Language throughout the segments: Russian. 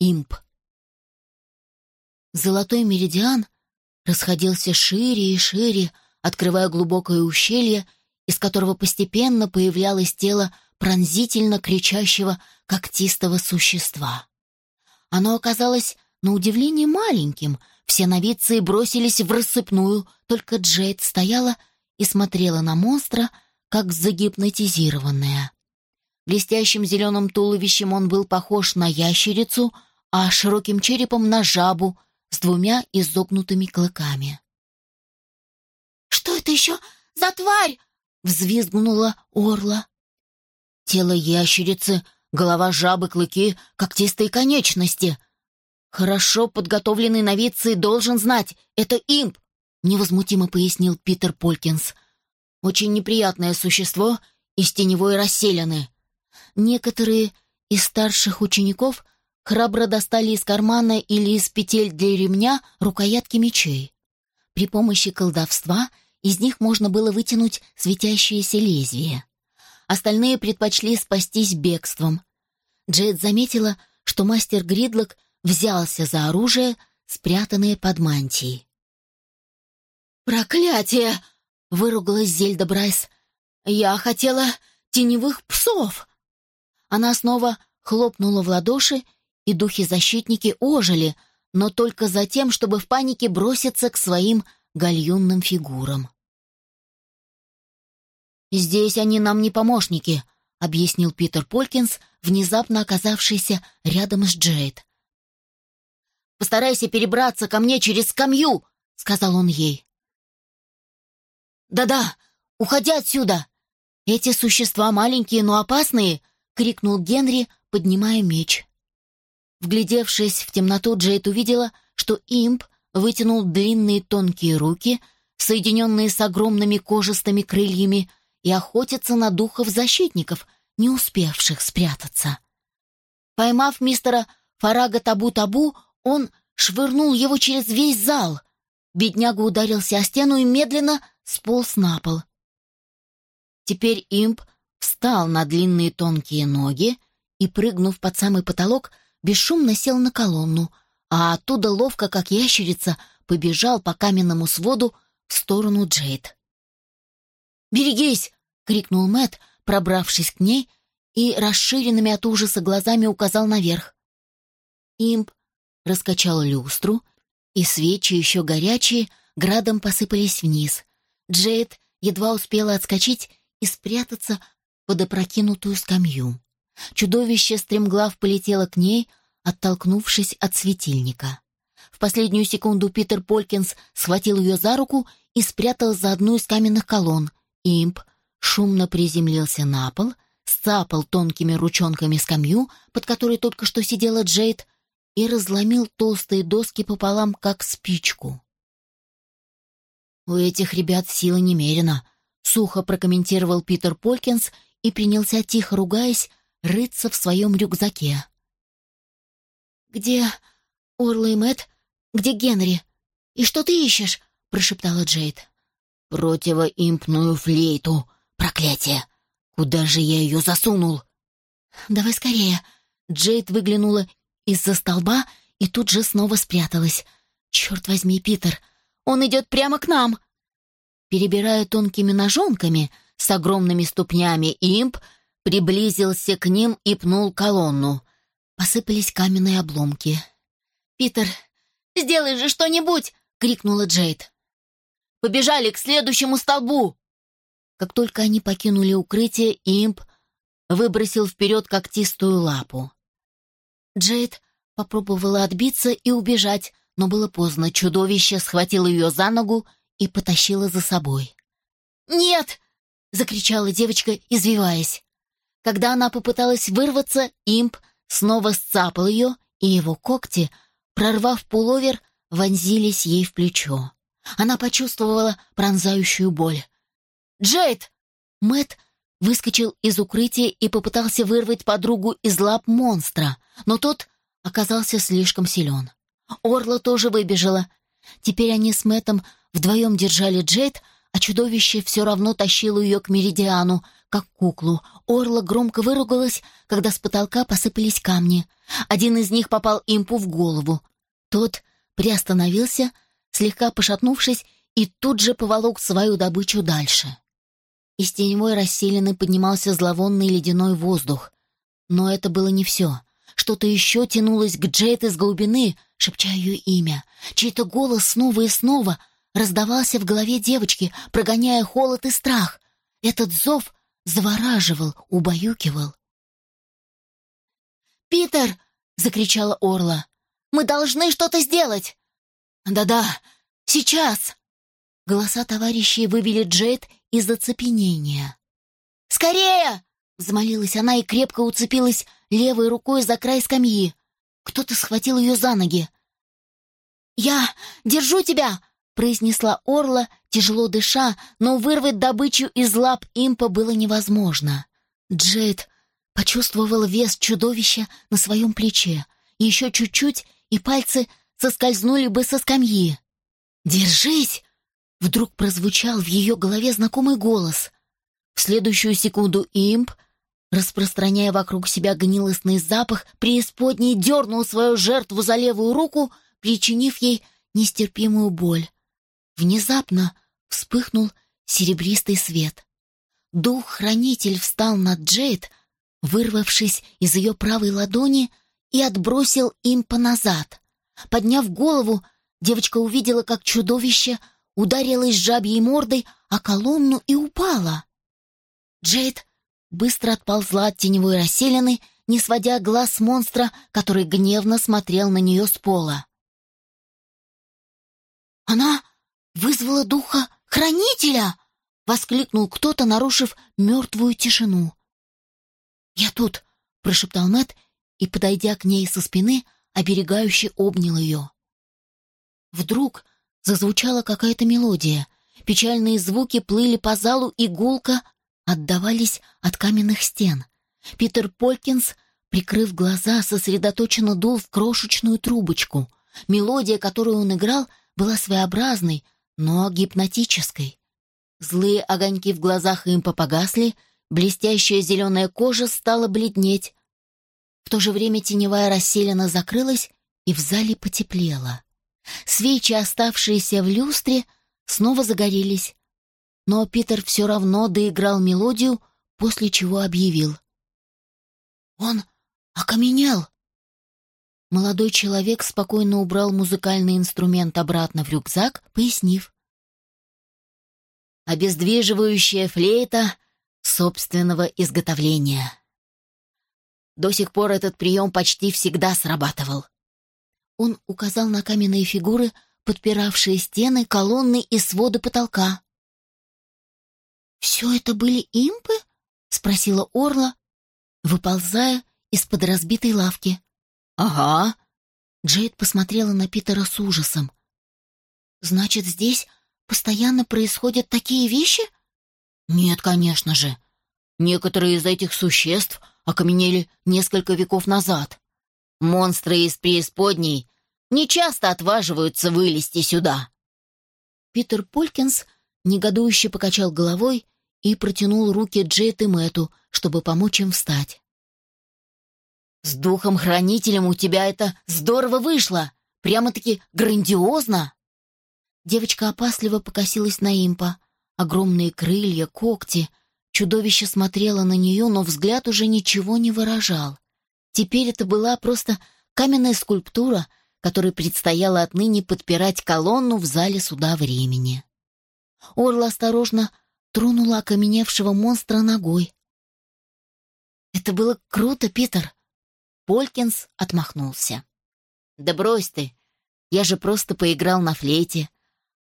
имп. Золотой меридиан расходился шире и шире, открывая глубокое ущелье, из которого постепенно появлялось тело пронзительно кричащего когтистого существа. Оно оказалось на удивление маленьким, все новицы бросились в рассыпную, только Джейд стояла и смотрела на монстра, как загипнотизированная. Блестящим зеленым туловищем он был похож на ящерицу, а широким черепом на жабу с двумя изогнутыми клыками. «Что это еще за тварь?» — взвизгнула Орла. Тело ящерицы, голова жабы, клыки, когтистые конечности. Хорошо подготовленный новицей должен знать, это имп, невозмутимо пояснил Питер Полькинс. Очень неприятное существо из теневой расселены. Некоторые из старших учеников храбро достали из кармана или из петель для ремня рукоятки мечей. При помощи колдовства из них можно было вытянуть светящееся лезвие. Остальные предпочли спастись бегством. Джет заметила, что мастер Гридлок взялся за оружие, спрятанное под мантией. «Проклятие!» — выругалась Зельда Брайс. «Я хотела теневых псов!» Она снова хлопнула в ладоши, и духи-защитники ожили, но только за тем, чтобы в панике броситься к своим гальюнным фигурам. «Здесь они нам не помощники», — объяснил Питер Полькинс, внезапно оказавшийся рядом с Джейд. «Постарайся перебраться ко мне через скамью», — сказал он ей. «Да-да, уходи отсюда! Эти существа маленькие, но опасные!» — крикнул Генри, поднимая меч. Вглядевшись в темноту, Джейд увидела, что имп вытянул длинные тонкие руки, соединенные с огромными кожистыми крыльями, и охотится на духов-защитников, не успевших спрятаться. Поймав мистера Фарага Табу-Табу, он швырнул его через весь зал. Бедняга ударился о стену и медленно сполз на пол. Теперь имп встал на длинные тонкие ноги и, прыгнув под самый потолок, бесшумно сел на колонну, а оттуда ловко, как ящерица, побежал по каменному своду в сторону Джейд. «Берегись!» — крикнул Мэт, пробравшись к ней и расширенными от ужаса глазами указал наверх. Имп раскачал люстру, и свечи, еще горячие, градом посыпались вниз. Джейд едва успела отскочить и спрятаться под опрокинутую скамью. Чудовище стремглав полетело к ней, оттолкнувшись от светильника. В последнюю секунду Питер Полькинс схватил ее за руку и спрятал за одну из каменных колонн. Имп шумно приземлился на пол, сцапал тонкими ручонками скамью, под которой только что сидела Джейд, и разломил толстые доски пополам, как спичку. «У этих ребят сила немерена», — сухо прокомментировал Питер Полькинс и принялся, тихо ругаясь, рыться в своем рюкзаке. «Где Орла и Мэтт? Где Генри? И что ты ищешь?» — прошептала Джейд. «Противоимпную флейту! Проклятие! Куда же я ее засунул?» «Давай скорее!» Джейд выглянула из-за столба и тут же снова спряталась. «Черт возьми, Питер! Он идет прямо к нам!» Перебирая тонкими ножонками с огромными ступнями, имп приблизился к ним и пнул колонну. Посыпались каменные обломки. «Питер, сделай же что-нибудь!» — крикнула Джейд. «Побежали к следующему столбу!» Как только они покинули укрытие, имп выбросил вперед когтистую лапу. Джейд попробовала отбиться и убежать, но было поздно. Чудовище схватило ее за ногу и потащило за собой. «Нет!» — закричала девочка, извиваясь. Когда она попыталась вырваться, имп снова сцапал ее, и его когти, прорвав пуловер, вонзились ей в плечо. Она почувствовала пронзающую боль. «Джейд!» Мэт выскочил из укрытия и попытался вырвать подругу из лап монстра, но тот оказался слишком силен. Орла тоже выбежала. Теперь они с Мэтом вдвоем держали Джейд, а чудовище все равно тащило ее к Меридиану, как куклу. Орла громко выругалась, когда с потолка посыпались камни. Один из них попал импу в голову. Тот приостановился, слегка пошатнувшись, и тут же поволок свою добычу дальше. Из теневой расселины поднимался зловонный ледяной воздух. Но это было не все. Что-то еще тянулось к Джейд из глубины, шепча ее имя. Чей-то голос снова и снова раздавался в голове девочки, прогоняя холод и страх. Этот зов завораживал, убаюкивал. «Питер!» — закричала Орла. «Мы должны что-то сделать!» «Да-да, сейчас!» Голоса товарищей вывели Джейд из оцепенения. «Скорее!» — взмолилась она и крепко уцепилась левой рукой за край скамьи. Кто-то схватил ее за ноги. «Я держу тебя!» — произнесла Орла, тяжело дыша, но вырвать добычу из лап импа было невозможно. Джейд почувствовала вес чудовища на своем плече. Еще чуть-чуть, и пальцы соскользнули бы со скамьи. «Держись!» — вдруг прозвучал в ее голове знакомый голос. В следующую секунду имп, распространяя вокруг себя гнилостный запах, преисподней дернул свою жертву за левую руку, причинив ей нестерпимую боль. Внезапно вспыхнул серебристый свет. Дух-хранитель встал над Джейд, вырвавшись из ее правой ладони, и отбросил импа назад. Подняв голову, девочка увидела, как чудовище ударилось жабьей мордой о колонну и упала. Джейд быстро отползла от теневой расселены, не сводя глаз монстра, который гневно смотрел на нее с пола. «Она вызвала духа хранителя!» — воскликнул кто-то, нарушив мертвую тишину. «Я тут!» — прошептал Мэт и, подойдя к ней со спины, оберегающе обнял ее. Вдруг зазвучала какая-то мелодия. Печальные звуки плыли по залу, и гулко отдавались от каменных стен. Питер Полькинс, прикрыв глаза, сосредоточенно дул в крошечную трубочку. Мелодия, которую он играл, была своеобразной, но гипнотической. Злые огоньки в глазах импа погасли, блестящая зеленая кожа стала бледнеть. В то же время теневая расселена закрылась, и в зале потеплело. Свечи, оставшиеся в люстре, снова загорелись. Но Питер все равно доиграл мелодию, после чего объявил. «Он окаменел!» Молодой человек спокойно убрал музыкальный инструмент обратно в рюкзак, пояснив. «Обездвиживающая флейта собственного изготовления». До сих пор этот прием почти всегда срабатывал. Он указал на каменные фигуры, подпиравшие стены, колонны и своды потолка. «Все это были импы?» — спросила Орла, выползая из-под разбитой лавки. «Ага». Джейд посмотрела на Питера с ужасом. «Значит, здесь постоянно происходят такие вещи?» «Нет, конечно же. Некоторые из этих существ окаменели несколько веков назад. Монстры из преисподней не часто отваживаются вылезти сюда. Питер Полькинс негодующе покачал головой и протянул руки Джейт и Мэтту, чтобы помочь им встать. «С духом-хранителем у тебя это здорово вышло! Прямо-таки грандиозно!» Девочка опасливо покосилась на импа. Огромные крылья, когти. Чудовище смотрело на нее, но взгляд уже ничего не выражал. Теперь это была просто каменная скульптура, которой предстояло отныне подпирать колонну в зале суда времени. Орла осторожно тронула окаменевшего монстра ногой. «Это было круто, Питер!» Полькинс отмахнулся. «Да брось ты! Я же просто поиграл на флейте.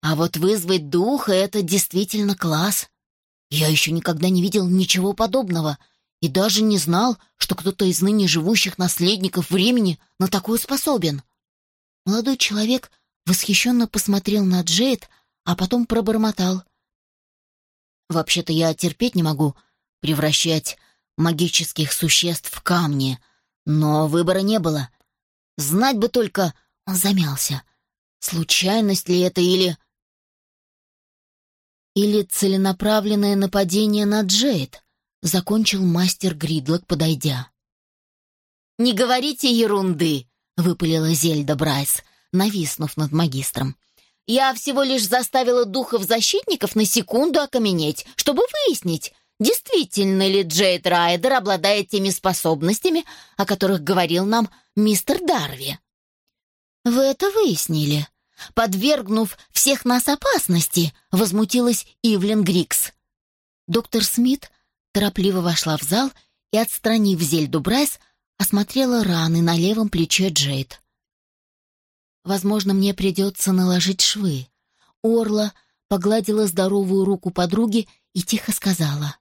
А вот вызвать духа — это действительно класс. Я еще никогда не видел ничего подобного — и даже не знал, что кто-то из ныне живущих наследников времени на такое способен. Молодой человек восхищенно посмотрел на Джейд, а потом пробормотал. «Вообще-то я терпеть не могу превращать магических существ в камни, но выбора не было. Знать бы только...» Он замялся. «Случайность ли это или...» «Или целенаправленное нападение на Джейд?» закончил мастер Гридлок, подойдя. не говорите ерунды», — выпалила Зельда Брайс, нависнув над магистром. «Я всего лишь заставила духов-защитников на секунду окаменеть, чтобы выяснить, действительно ли Джейд Райдер обладает теми способностями, о которых говорил нам мистер Дарви». «Вы это выяснили?» подвергнув всех нас опасности», — возмутилась Ивлен Грикс. Доктор Смит торопливо вошла в зал и, отстранив Зельду Брайс, осмотрела раны на левом плече Джейд. «Возможно, мне придется наложить швы». Орла погладила здоровую руку подруги и тихо сказала.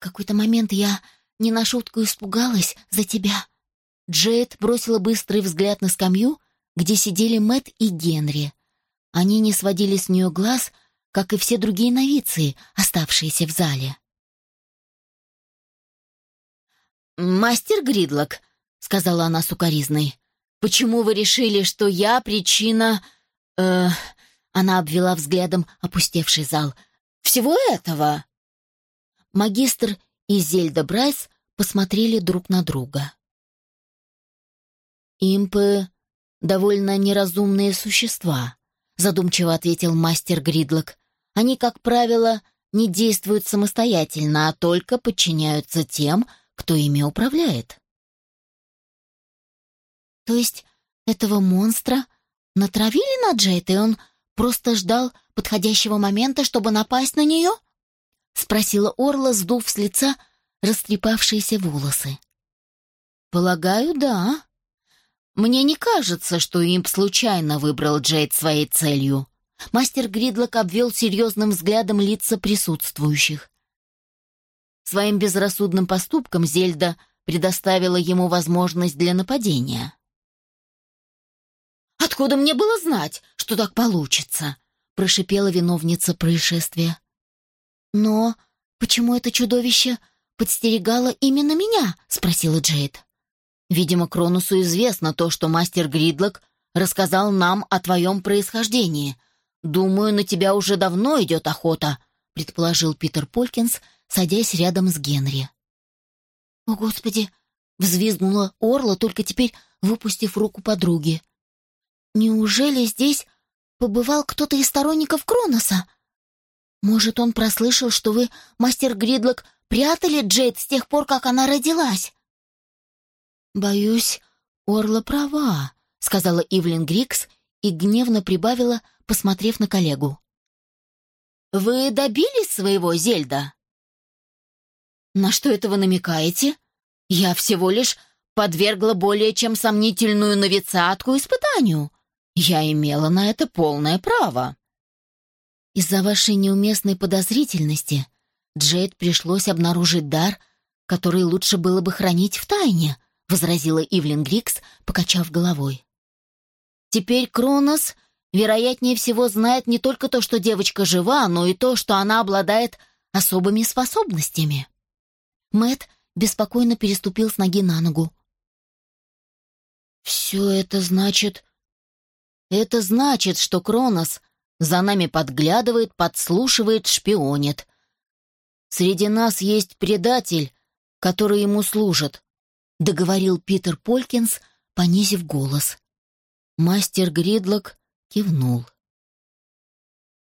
«В какой-то момент я не на шутку испугалась за тебя». Джейд бросила быстрый взгляд на скамью, где сидели Мэт и Генри. Они не сводили с нее глаз, как и все другие новиции, оставшиеся в зале. «Мастер Гридлок», — сказала она сукоризной, — «почему вы решили, что я причина...» э, Она обвела взглядом опустевший зал. «Всего этого?» Магистр и Зельда Брайс посмотрели друг на друга. «Импы довольно неразумные существа», — задумчиво ответил мастер Гридлок. «Они, как правило, не действуют самостоятельно, а только подчиняются тем, кто ими управляет». «То есть этого монстра натравили на Джейд, и он просто ждал подходящего момента, чтобы напасть на нее?» — спросила Орла, сдув с лица растрепавшиеся волосы. «Полагаю, да», мне не кажется, что имп случайно выбрал Джейд своей целью. Мастер Гридлок обвел серьезным взглядом лица присутствующих. Своим безрассудным поступком Зельда предоставила ему возможность для нападения. «Откуда мне было знать, что так получится?» — прошипела виновница происшествия. «Но почему это чудовище подстерегало именно меня?» — спросила Джейд. Видимо, Кронусу известно то, что мастер Гридлок рассказал нам о твоем происхождении. Думаю, на тебя уже давно идет охота», — предположил Питер Полькинс, садясь рядом с Генри. «О, Господи!» — взвизгнула Орла, только теперь выпустив руку подруги. «Неужели здесь побывал кто-то из сторонников Кроноса? Может, он прослышал, что вы, мастер Гридлок, прятали Джейд с тех пор, как она родилась?» «Боюсь, Орла права», — сказала Ивлин Грикс и гневно прибавила, посмотрев на коллегу. «Вы добились своего, Зельда?» «На что это вы намекаете? Я всего лишь подвергла более чем сомнительную новицатку испытанию. Я имела на это полное право». «Из-за вашей неуместной подозрительности Джейд пришлось обнаружить дар, который лучше было бы хранить в тайне», возразила Ивлин Грикс, покачав головой. Теперь Кронос, вероятнее всего, знает не только то, что девочка жива, но и то, что она обладает особыми способностями. Мэт беспокойно переступил с ноги на ногу. «Все это значит...» «Это значит, что Кронос за нами подглядывает, подслушивает, шпионит. Среди нас есть предатель, который ему служит договорил Питер Полькинс, понизив голос. Мастер Гридлок кивнул.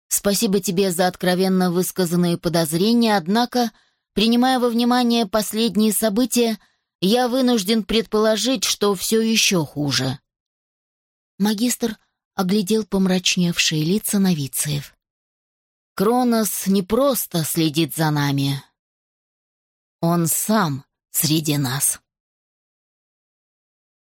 «Спасибо тебе за откровенно высказанные подозрения, однако, принимая во внимание последние события, я вынужден предположить, что все еще хуже». Магистр оглядел помрачневшие лица новициев. «Кронос не просто следит за нами. Он сам среди нас».